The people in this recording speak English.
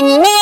When